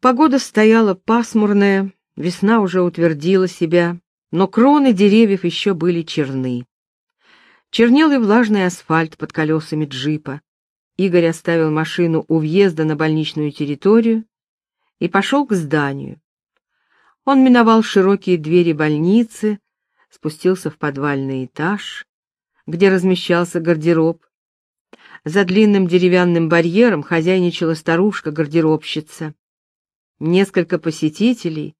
Погода стояла пасмурная, весна уже утвердила себя, но кроны деревьев еще были черны. Чернел и влажный асфальт под колесами джипа. Игорь оставил машину у въезда на больничную территорию и пошел к зданию. Он миновал широкие двери больницы, спустился в подвальный этаж, где размещался гардероб. За длинным деревянным барьером хозяйничала старушка-гардеробщица. Несколько посетителей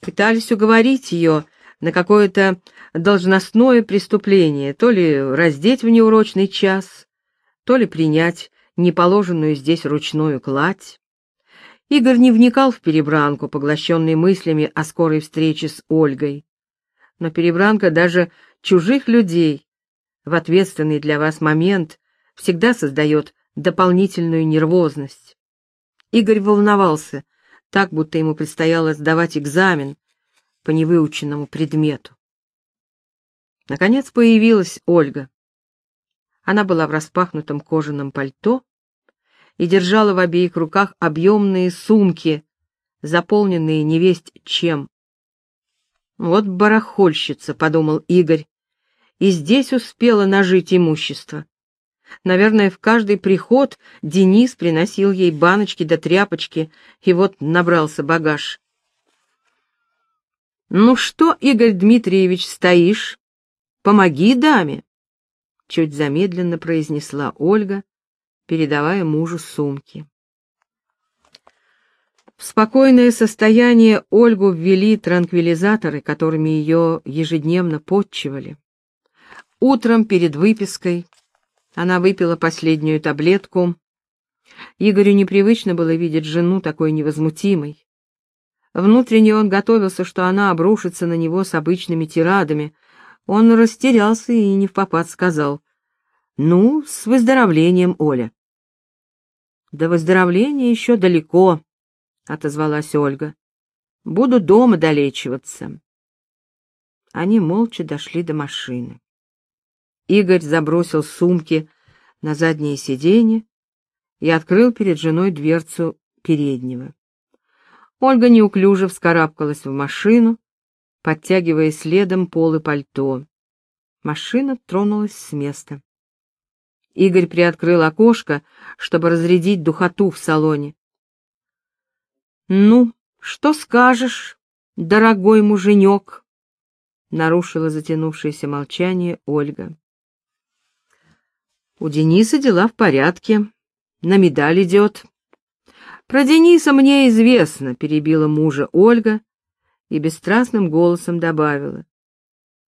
пытались уговорить ее на какое-то должностное преступление, то ли раздеть в неурочный час, то ли принять неположенную здесь ручную кладь. Игорь не вникал в перебранку, поглощенный мыслями о скорой встрече с Ольгой. Но перебранка даже чужих людей в ответственный для вас момент всегда создает дополнительную нервозность. Игорь волновался, так будто ему предстояло сдавать экзамен по невыученному предмету. Наконец появилась Ольга. Она была в распахнутом кожаном пальто и держала в обеих руках объемные сумки, заполненные невесть чем. «Вот барахольщица», — подумал Игорь, — «и здесь успела нажить имущество». Наверное, в каждый приход Денис приносил ей баночки да тряпочки, и вот набрался багаж. «Ну что, Игорь Дмитриевич, стоишь? Помоги даме!» Чуть замедленно произнесла Ольга, передавая мужу сумки. В спокойное состояние Ольгу ввели транквилизаторы, которыми ее ежедневно подчивали. Утром перед выпиской она выпила последнюю таблетку. Игорю непривычно было видеть жену такой невозмутимой. Внутренне он готовился, что она обрушится на него с обычными тирадами. Он растерялся и не в попад сказал, «Ну, с выздоровлением, Оля». «До выздоровления еще далеко», — отозвалась Ольга. «Буду дома долечиваться». Они молча дошли до машины. Игорь забросил сумки на заднее сиденье и открыл перед женой дверцу переднего. Ольга неуклюже вскарабкалась в машину, подтягивая следом полы пальто. Машина тронулась с места. Игорь приоткрыл окошко, чтобы разрядить духоту в салоне. «Ну, что скажешь, дорогой муженек?» — нарушила затянувшееся молчание Ольга. У Дениса дела в порядке, на медаль идет. Про Дениса мне известно, перебила мужа Ольга и бесстрастным голосом добавила.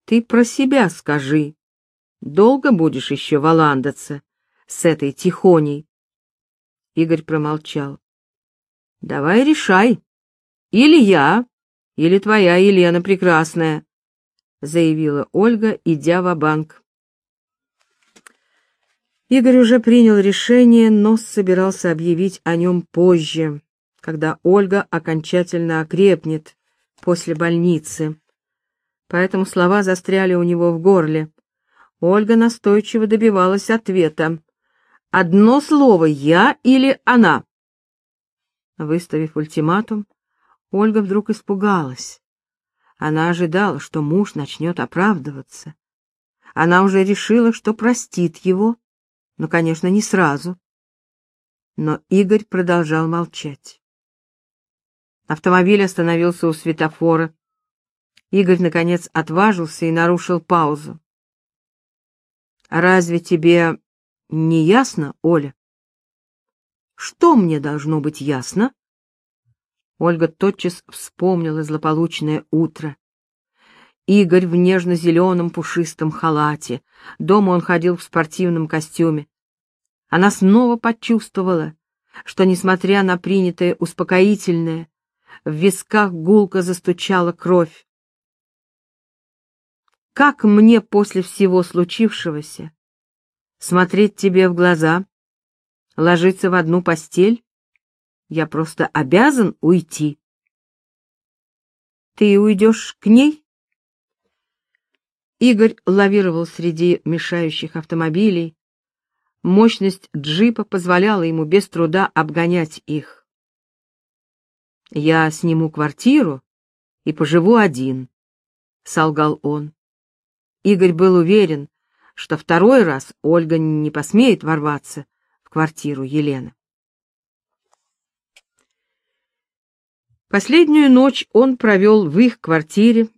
Ты про себя скажи. Долго будешь еще валандаться с этой тихоней? Игорь промолчал. Давай решай. Или я, или твоя Елена Прекрасная, заявила Ольга, идя в банк Игорь уже принял решение, но собирался объявить о нем позже, когда Ольга окончательно окрепнет после больницы. Поэтому слова застряли у него в горле. Ольга настойчиво добивалась ответа. «Одно слово, я или она?» Выставив ультиматум, Ольга вдруг испугалась. Она ожидала, что муж начнет оправдываться. Она уже решила, что простит его, но, конечно, не сразу. Но Игорь продолжал молчать. Автомобиль остановился у светофора. Игорь, наконец, отважился и нарушил паузу. «Разве тебе не ясно, Оля?» «Что мне должно быть ясно?» Ольга тотчас вспомнила злополучное утро. Игорь в нежно-зеленом пушистом халате. Дома он ходил в спортивном костюме. Она снова почувствовала, что, несмотря на принятое успокоительное, в висках гулко застучала кровь. Как мне после всего случившегося смотреть тебе в глаза, ложиться в одну постель? Я просто обязан уйти. Ты уйдешь к ней? Игорь лавировал среди мешающих автомобилей. Мощность джипа позволяла ему без труда обгонять их. «Я сниму квартиру и поживу один», — солгал он. Игорь был уверен, что второй раз Ольга не посмеет ворваться в квартиру Елены. Последнюю ночь он провел в их квартире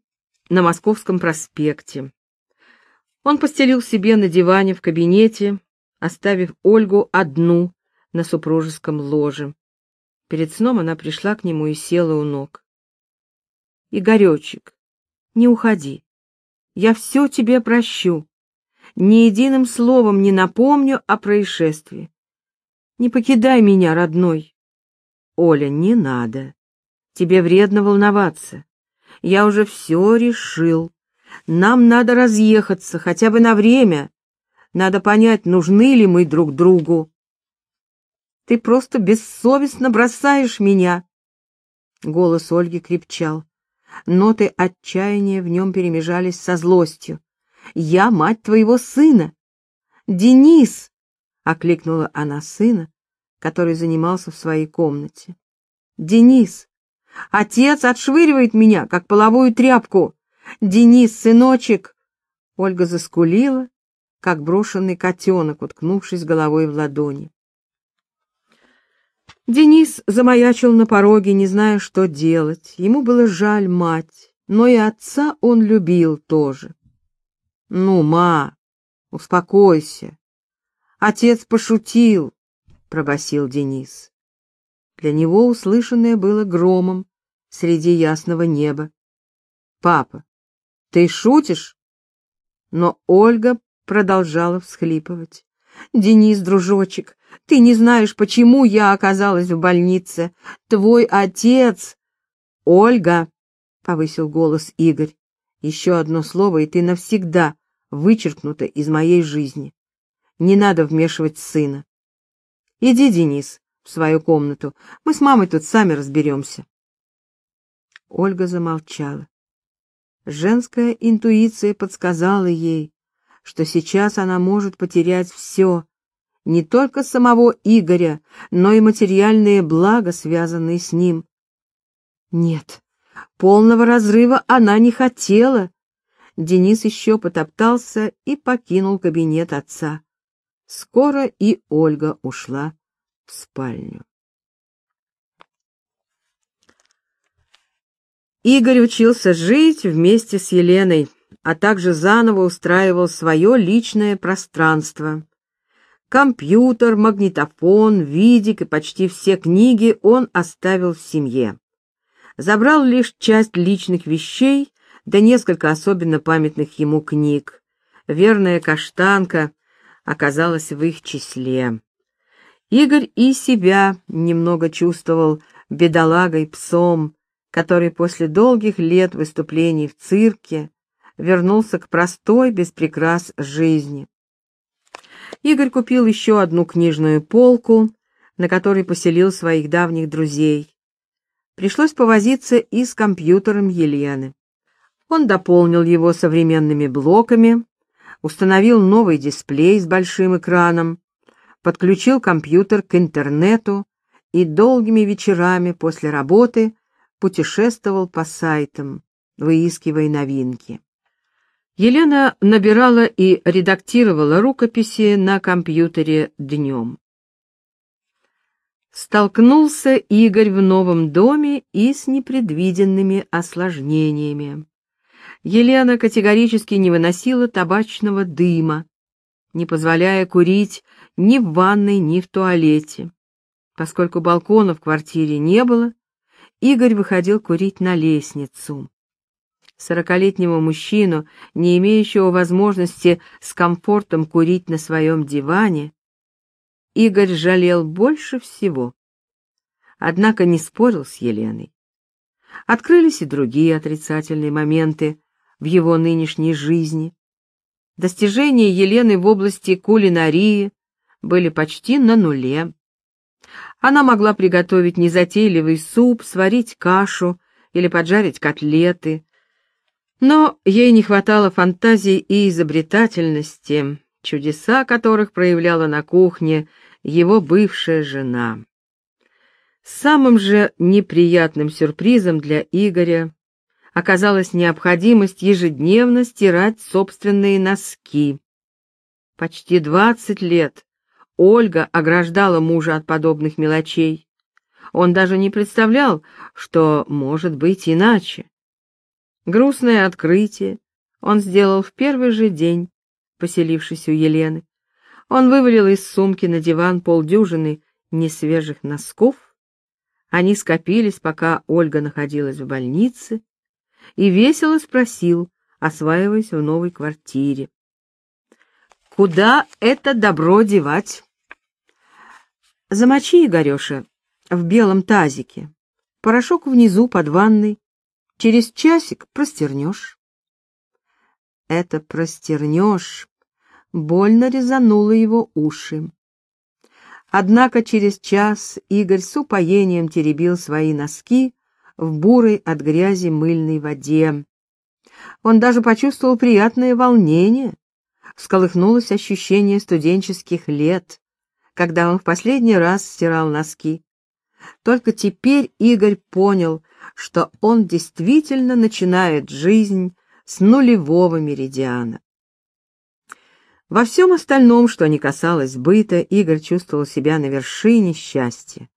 на Московском проспекте. Он постелил себе на диване в кабинете, оставив Ольгу одну на супружеском ложе. Перед сном она пришла к нему и села у ног. «Игоречек, не уходи. Я все тебе прощу. Ни единым словом не напомню о происшествии. Не покидай меня, родной. Оля, не надо. Тебе вредно волноваться. Я уже все решил. Нам надо разъехаться, хотя бы на время. Надо понять, нужны ли мы друг другу. Ты просто бессовестно бросаешь меня. Голос Ольги крепчал. Ноты отчаяния в нем перемежались со злостью. «Я мать твоего сына!» «Денис!» — окликнула она сына, который занимался в своей комнате. «Денис! Отец отшвыривает меня, как половую тряпку! Денис, сыночек!» Ольга заскулила, как брошенный котенок, уткнувшись головой в ладони. Денис замаячил на пороге, не зная, что делать. Ему было жаль мать, но и отца он любил тоже. «Ну, ма, успокойся. Отец пошутил», — пробасил Денис. Для него услышанное было громом среди ясного неба. «Папа, ты шутишь?» Но Ольга продолжала всхлипывать. «Денис, дружочек, ты не знаешь, почему я оказалась в больнице. Твой отец...» «Ольга!» — повысил голос Игорь. «Еще одно слово, и ты навсегда вычеркнута из моей жизни. Не надо вмешивать сына. Иди, Денис, в свою комнату. Мы с мамой тут сами разберемся». Ольга замолчала. Женская интуиция подсказала ей, что сейчас она может потерять все, не только самого Игоря, но и материальные блага, связанные с ним. Нет, полного разрыва она не хотела. Денис еще потоптался и покинул кабинет отца. Скоро и Ольга ушла в спальню. Игорь учился жить вместе с Еленой, а также заново устраивал свое личное пространство. Компьютер, магнитофон, видик и почти все книги он оставил в семье. Забрал лишь часть личных вещей, да несколько особенно памятных ему книг. Верная каштанка оказалась в их числе. Игорь и себя немного чувствовал бедолагой псом, который после долгих лет выступлений в цирке вернулся к простой, без прикрас жизни. Игорь купил еще одну книжную полку, на которой поселил своих давних друзей. Пришлось повозиться и с компьютером Елены. Он дополнил его современными блоками, установил новый дисплей с большим экраном, подключил компьютер к интернету и долгими вечерами после работы путешествовал по сайтам, выискивая новинки. Елена набирала и редактировала рукописи на компьютере днем. Столкнулся Игорь в новом доме и с непредвиденными осложнениями. Елена категорически не выносила табачного дыма, не позволяя курить ни в ванной, ни в туалете. Поскольку балкона в квартире не было, Игорь выходил курить на лестницу сорокалетнего мужчину, не имеющего возможности с комфортом курить на своем диване, Игорь жалел больше всего. Однако не спорил с Еленой. Открылись и другие отрицательные моменты в его нынешней жизни. Достижения Елены в области кулинарии были почти на нуле. Она могла приготовить незатейливый суп, сварить кашу или поджарить котлеты, но ей не хватало фантазии и изобретательности, чудеса которых проявляла на кухне его бывшая жена. Самым же неприятным сюрпризом для Игоря оказалась необходимость ежедневно стирать собственные носки. Почти двадцать лет Ольга ограждала мужа от подобных мелочей. Он даже не представлял, что может быть иначе. Грустное открытие он сделал в первый же день, поселившись у Елены. Он вывалил из сумки на диван полдюжины несвежих носков. Они скопились, пока Ольга находилась в больнице, и весело спросил, осваиваясь в новой квартире. «Куда это добро девать?» «Замочи, Игореша, в белом тазике. Порошок внизу под ванной. Через часик простернешь». Это простернешь больно резануло его уши. Однако через час Игорь с упоением теребил свои носки, в бурой от грязи мыльной воде. Он даже почувствовал приятное волнение. Всколыхнулось ощущение студенческих лет, когда он в последний раз стирал носки. Только теперь Игорь понял, что он действительно начинает жизнь с нулевого меридиана. Во всем остальном, что не касалось быта, Игорь чувствовал себя на вершине счастья.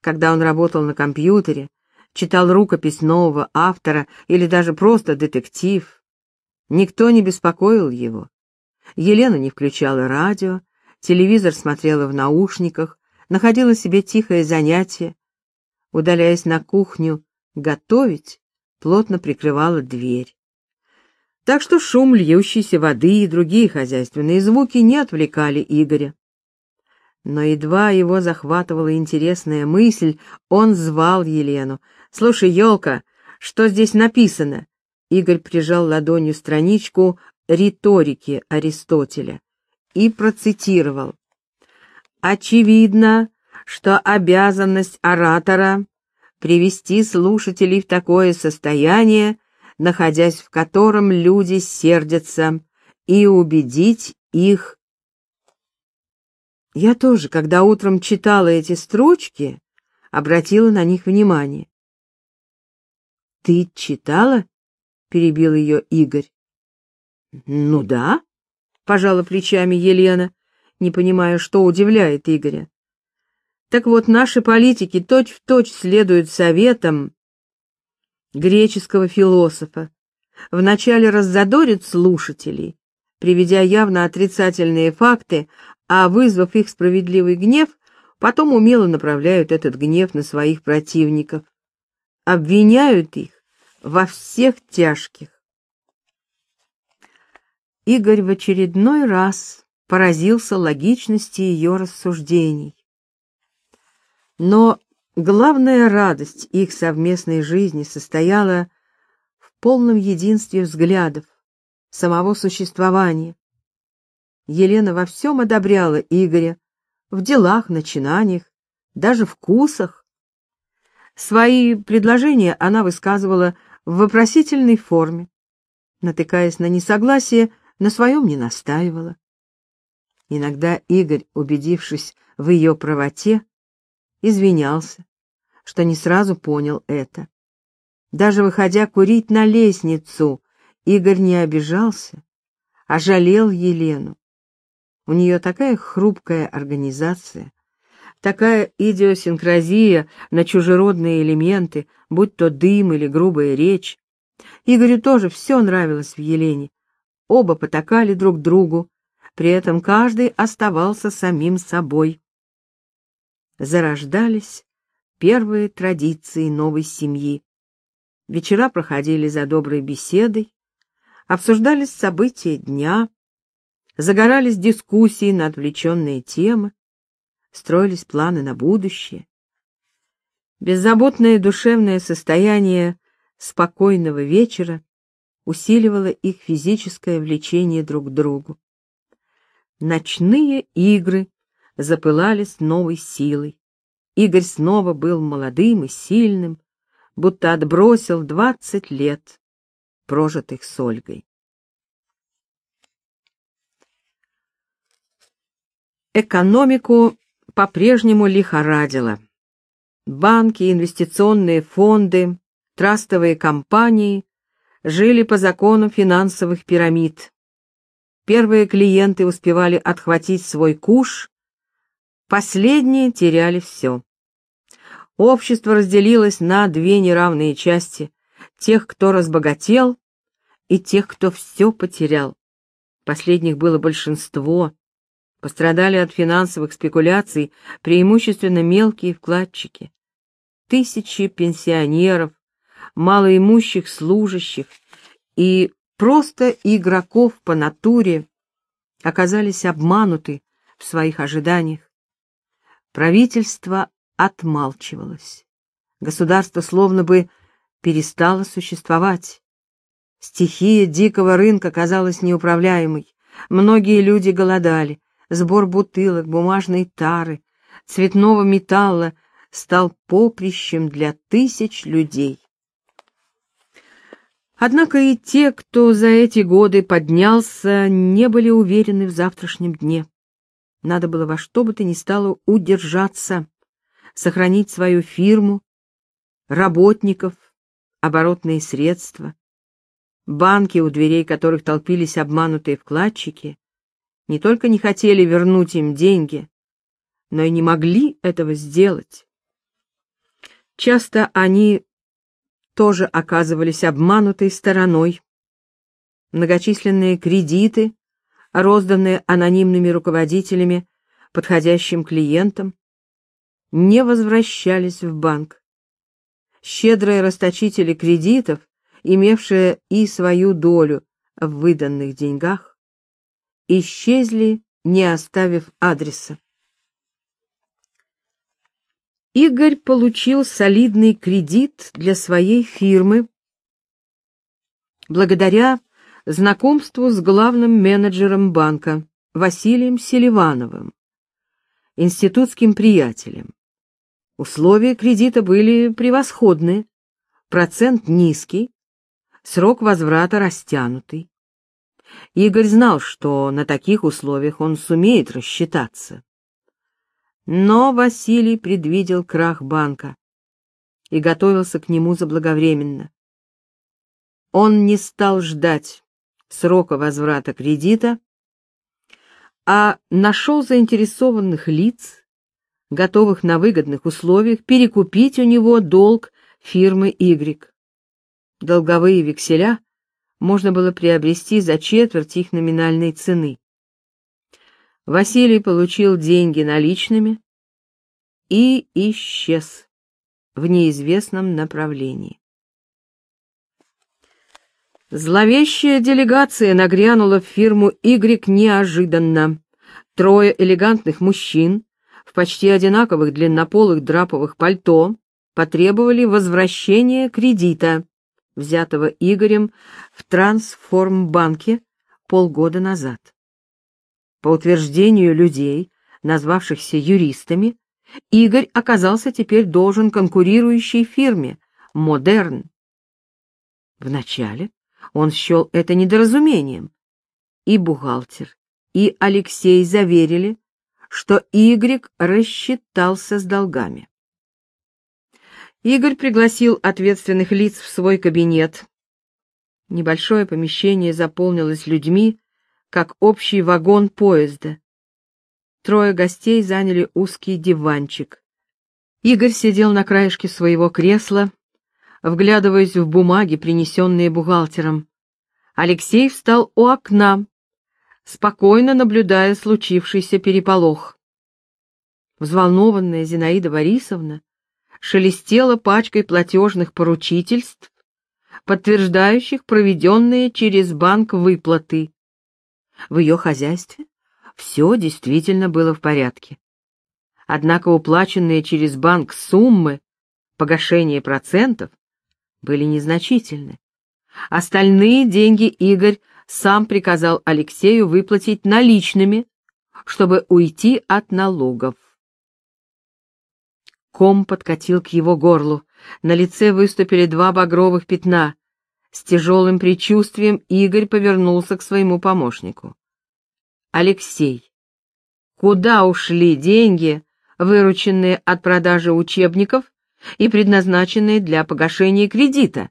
Когда он работал на компьютере, читал рукопись нового автора или даже просто детектив. Никто не беспокоил его. Елена не включала радио, телевизор смотрела в наушниках, находила себе тихое занятие. Удаляясь на кухню готовить, плотно прикрывала дверь. Так что шум льющейся воды и другие хозяйственные звуки не отвлекали Игоря. Но едва его захватывала интересная мысль, он звал Елену, «Слушай, елка, что здесь написано?» Игорь прижал ладонью страничку риторики Аристотеля и процитировал. «Очевидно, что обязанность оратора привести слушателей в такое состояние, находясь в котором люди сердятся, и убедить их. Я тоже, когда утром читала эти строчки, обратила на них внимание. «Ты читала?» — перебил ее Игорь. «Ну да», — пожала плечами Елена, не понимая, что удивляет Игоря. «Так вот, наши политики точь-в-точь точь следуют советам греческого философа. Вначале раззадорят слушателей, приведя явно отрицательные факты, а вызвав их справедливый гнев, потом умело направляют этот гнев на своих противников обвиняют их во всех тяжких. Игорь в очередной раз поразился логичности ее рассуждений. Но главная радость их совместной жизни состояла в полном единстве взглядов, самого существования. Елена во всем одобряла Игоря, в делах, начинаниях, даже вкусах, Свои предложения она высказывала в вопросительной форме. Натыкаясь на несогласие, на своем не настаивала. Иногда Игорь, убедившись в ее правоте, извинялся, что не сразу понял это. Даже выходя курить на лестницу, Игорь не обижался, а жалел Елену. У нее такая хрупкая организация, Такая идиосинкразия на чужеродные элементы, будь то дым или грубая речь. Игорю тоже все нравилось в Елене. Оба потакали друг другу, при этом каждый оставался самим собой. Зарождались первые традиции новой семьи. Вечера проходили за доброй беседой, обсуждались события дня, загорались дискуссии на отвлеченные темы строились планы на будущее. Беззаботное душевное состояние спокойного вечера усиливало их физическое влечение друг к другу. Ночные игры запылали с новой силой. Игорь снова был молодым и сильным, будто отбросил двадцать лет, прожитых с Ольгой. Экономику по-прежнему лихорадило. Банки, инвестиционные фонды, трастовые компании жили по закону финансовых пирамид. Первые клиенты успевали отхватить свой куш, последние теряли все. Общество разделилось на две неравные части — тех, кто разбогател, и тех, кто все потерял. Последних было большинство. Пострадали от финансовых спекуляций преимущественно мелкие вкладчики. Тысячи пенсионеров, малоимущих служащих и просто игроков по натуре оказались обмануты в своих ожиданиях. Правительство отмалчивалось. Государство словно бы перестало существовать. Стихия дикого рынка казалась неуправляемой. Многие люди голодали. Сбор бутылок, бумажной тары, цветного металла стал поприщем для тысяч людей. Однако и те, кто за эти годы поднялся, не были уверены в завтрашнем дне. Надо было во что бы то ни стало удержаться, сохранить свою фирму, работников, оборотные средства. Банки, у дверей которых толпились обманутые вкладчики, не только не хотели вернуть им деньги, но и не могли этого сделать. Часто они тоже оказывались обманутой стороной. Многочисленные кредиты, розданные анонимными руководителями подходящим клиентам, не возвращались в банк. Щедрые расточители кредитов, имевшие и свою долю в выданных деньгах, исчезли, не оставив адреса. Игорь получил солидный кредит для своей фирмы благодаря знакомству с главным менеджером банка Василием Селивановым, институтским приятелем. Условия кредита были превосходные, процент низкий, срок возврата растянутый. Игорь знал, что на таких условиях он сумеет рассчитаться. Но Василий предвидел крах банка и готовился к нему заблаговременно. Он не стал ждать срока возврата кредита, а нашел заинтересованных лиц, готовых на выгодных условиях перекупить у него долг фирмы Y. Долговые векселя можно было приобрести за четверть их номинальной цены. Василий получил деньги наличными и исчез в неизвестном направлении. Зловещая делегация нагрянула в фирму «Y» неожиданно. Трое элегантных мужчин в почти одинаковых длиннополых драповых пальто потребовали возвращения кредита, взятого Игорем в Трансформбанке полгода назад. По утверждению людей, назвавшихся юристами, Игорь оказался теперь должен конкурирующей фирме «Модерн». Вначале он счел это недоразумением. И бухгалтер, и Алексей заверили, что Игорь рассчитался с долгами. Игорь пригласил ответственных лиц в свой кабинет. Небольшое помещение заполнилось людьми, как общий вагон поезда. Трое гостей заняли узкий диванчик. Игорь сидел на краешке своего кресла, вглядываясь в бумаги, принесенные бухгалтером. Алексей встал у окна, спокойно наблюдая случившийся переполох. Взволнованная Зинаида Борисовна шелестела пачкой платежных поручительств, подтверждающих проведенные через банк выплаты. В ее хозяйстве все действительно было в порядке. Однако уплаченные через банк суммы погашения процентов были незначительны. Остальные деньги Игорь сам приказал Алексею выплатить наличными, чтобы уйти от налогов. Ком подкатил к его горлу, на лице выступили два багровых пятна, с тяжелым предчувствием Игорь повернулся к своему помощнику. «Алексей, куда ушли деньги, вырученные от продажи учебников и предназначенные для погашения кредита?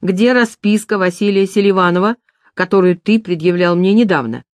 Где расписка Василия Селиванова, которую ты предъявлял мне недавно?